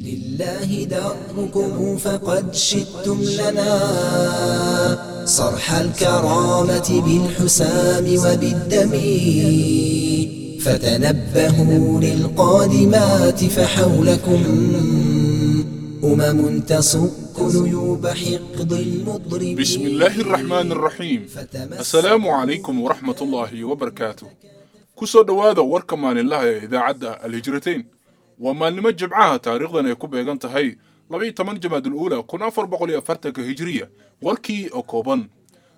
لله دركم فقد شدتم لنا. صرح الكرامة بالحسام وبالدم. فتنبهوا للقادمات فحولكم. أمم تصك نيوب حقد المضرب. بسم الله الرحمن الرحيم. السلام عليكم ورحمة الله وبركاته. kusoo dhowaada warka maalinlaha ee idaacadda alhijrateyn waa maalnimo jimcaha taariikhdan ay ku beegan tahay labaiyo toban jamaadul uula kun afar boqol iyo afartanka hijiriya warkii oo kooban.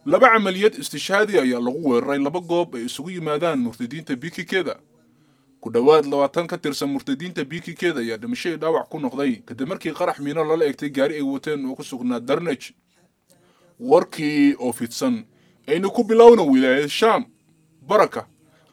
Laba camaliyad istishhaadi ayaa lagu weeraray laba goob ay isugu yimaadaan murtadiinta bikikeeda ku dhowaad labaatan ka tirsan murtadiinta bikikeeda ayaa dhimasho dhaawac ku noqday kadib markii qarax miino lala egtay gaari ay wateen oo ku sugnaa darnej. Warkii oo fidsan aynu ku bilowna wilaayad shaam. Baraka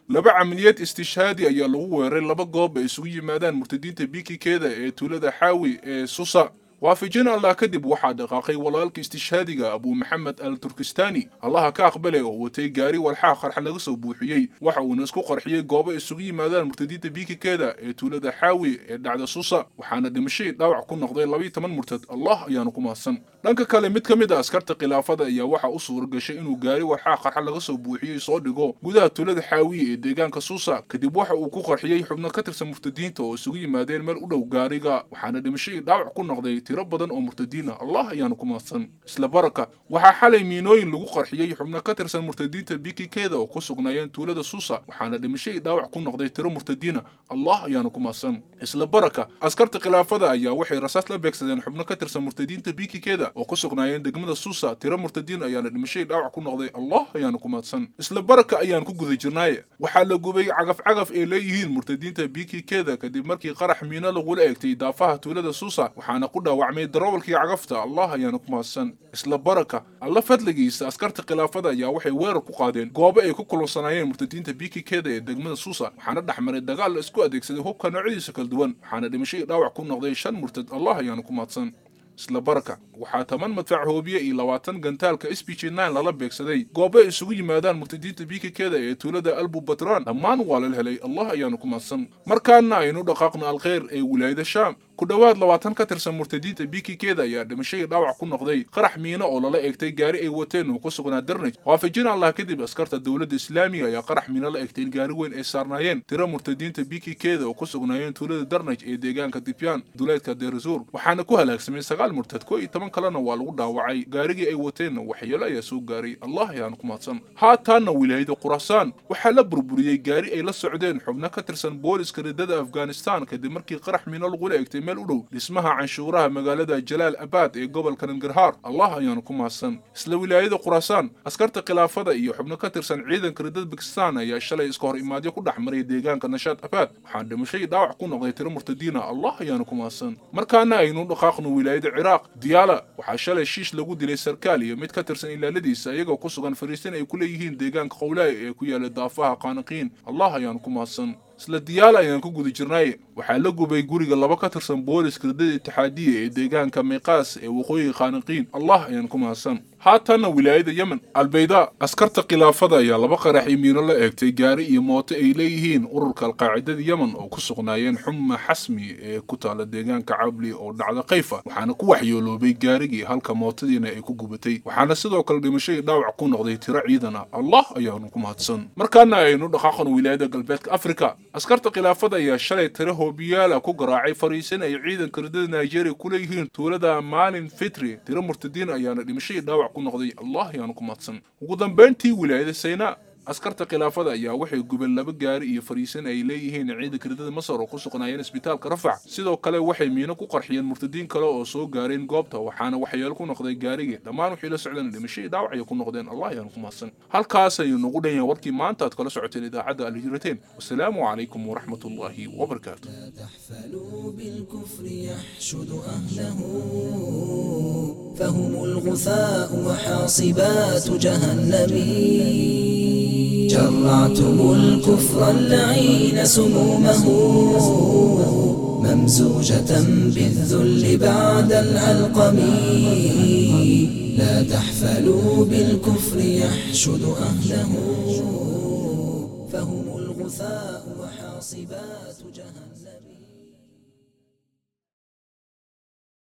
لبا عمليات استشهادي ايا ويرين لبا قوب مادان مرتدين تبيكي كيدا إيه تولادا حاوي إيه سوسا. Waafijin allah kadib waxaa dhaqaaqay walaalka istishhaadiga abuu maxamed al turkistani allaha ka aqbale oo watay gaari walxaa qarxa laga soo buuxiyey waxa uuna isku qarxiyey goobo isugu yimaadaan murtadiinta bikikeeda ee tuulada xaawi ee dhacda susa waxaana dhimashadii dhaawac ku noqday labaiyo toban murtad allah ayaanu ku mahadsan dhanka kale mid ka mid a askarta khilaafada ayaa waxa u suura gashay inuu gaari walxaa qarxa laga soo buuxiyey soo dhigo gudaha tuulada xaawiye ee deegaanka suusa kadib waxa uu ku qarxiyey xubno ka tirsan murtadiinta oo isugu yimaadeen meel u dhow gaariga waxaana dhimashadii dhaawac ku noqday tiro badan oo murtadiina allah ayaanu ku mahadsan isla baraka waxaa xalay miinooyin lagu qarxiyey xubno ka tirsan murtadiinta bikikeeda oo ku sugnaayeen tuulada suusa waxaana dhimashadii dhaawac ku noqday tiro murtadiina allah ayaanu ku mahadsan isla baraka askarta khilaafada ayaa waxay rasaas la beegsadeen xubno ka tirsan murtadiinta bikikeeda oo ku sugnaayeen degmada suusa tiro murtadiin ayaana dhimashadii dhaawac ku noqday allah ayaanu ku mahadsan isla baraka ayaan ku guda jirnaaye waxaa la gubay cagaf cagaf ay leeyihiin murtadiinta bikikeeda kadib markii qarax miino lagula egtay daafaha tuulada suusa waxaana ku dhaawacmay darawalkii cagafta allah ayaanu ku mahadsan isla baraka alla fadligiisa askarta khilaafada ayaa waxay weerar ku qaadeen goobo ay ku kulunsanaayeen murtadiinta bikikeeda ee degmada suusa. Waxaana dhexmaray dagaal la isku adeegsaday hubka noocyadiisa kala duwan. Waxaana dhimashadii dhaawac ku noqday shan murtad allah ayaanu ku mahadsan isla baraka waxaa toban madfac hoobiye iyo labaatan gantaalka s b j lala beegsaday. Goobo ay isugu yimaadaan murtadiinta bikikeeda ee tuulada albu batran. Dhammaan waa lala helay allah ayaanu ku mahadsan markaana aynu dhaqaaqno alkheyr ee wilaayada shaam ku dhowaad labaatan ka tirsan murtadiinta bikikeeda ayaa dhimashadii dhaawac ku noqday qarax miino oo lala egtay gaari ay wateen oo ku sugnaa darnej waafajin allah kadib askarta dowladda islaamiga ayaa qarax miino la egtay gaari weyn ay saarnaayeen. Tiro murtadiinta bikikeeda oo ku sugnaayeen tuulada darnej ee deegaanka dibyan duleedka deerasuur waxaana ku halaagsamay sagaal murtad ko iyo toban kalena waa lagu dhaawacay. Gaarigii ay wateenna waxyeelo ayaa soo gaaray. Allah ayaanu ku mahadsan. Haataanna wilaayada khurasaan. Waxaa la burburiyey gaari ay la socdeen xubno ka tirsan booliska ridada afghanistan kadib markii qarax miino lagula egtay meel u dhow dhismaha canshuuraha magaalada jalaal abaad ee gobolka nangarhaar allah ayaanu ku mahadsan isla wilaayada khurasaan askarta khilaafada iyo xubno ka tirsan ciidanka ridada bakistan ayaa shalay iska hor imaadyo ku dhex maray deegaanka nashaad abaad. Waxaan dhimashadii dhaawac ku noqday tiro murtadiina allah ayaanu ku mahadsan markaana aynu dhaqaaqno wilaayada ciraaq diyaala waxaa shalay shiish lagu dilay sarkaal iyo mid ka tirsan ilaaladiisa iyagoo ku sugan fariisin ay ku leeyihiin deegaanka qowlaay ee ku yaalla daafaha qaaniqiin allah ayaanu ku mahadsan isla diyaala ayaan ku guda jirnaaye waxaa la gubay guriga laba ka tirsan booliska ridada itixaadiya ee deegaanka miiqaas ee waqooyiga qaaniqiin allah ayaan ku mahadsan. Haatanna wilaayada yemen. Albayda askarta khilaafada ayaa laba qarax iyo miino la eegtay. Gaari iyo mooto ay leeyihiin ururka alqaacidada yemen oo ku sugnaayeen xuma xasmi ee ku taala deegaanka cabli oo dhacda kayfa. Waxaana ku waxyooloobay gaarigii halka mootadiina ay ku gubatay. Waxaana sidoo kale dhimashadii dhaawac ku noqday tiro ciidana. Allah ayaanu ku mahadsan. Markaana aynu dhaqaaqan wilaayada galbeedka afrika askarta khilaafada ayaa shalay tiro hoobiyaala ku garaacay fariisin ay ciidanka ridada nigeria ku leeyihiin tuulada maalin fitri. Tiro murtadiin ayaana dhimashadii dhaawac ku noqday. Allah ayaanu ku mahadsan ugu dambayntii wilaayada sayna askarta khilaafada ayaa waxay gubeen laba gaari iyo fariisin ay leeyihiin ciidanka ridada masar oo ku sugnaayeen isbitaalka rafac sidoo kale waxay miino ku qarxiyeen murtadiin kale oo soo gaareen goobta waxaana waxyeelo ku noqday gaarigii dhammaan waxay la socdeen dhimashadii dhaawac ayay ku noqdeen allah ayaanu ku mahadsan halkaas ayuu nagu dhan yahay warkii maanta aad kala socoteen idaacadda alhijrateen wasalaamu calaykum waraxmat ullaahi wabarakaatu تحفلوا بالكفر يحشد أهله فهم الغثاء وحاصبات جهنم جرعتم الكفر اللعين سمومه. ممزوجة بالذل بعد العلقم لا تحفلوا بالكفر يحشد أهله. فهم الغثاء وحاصبات جهنم.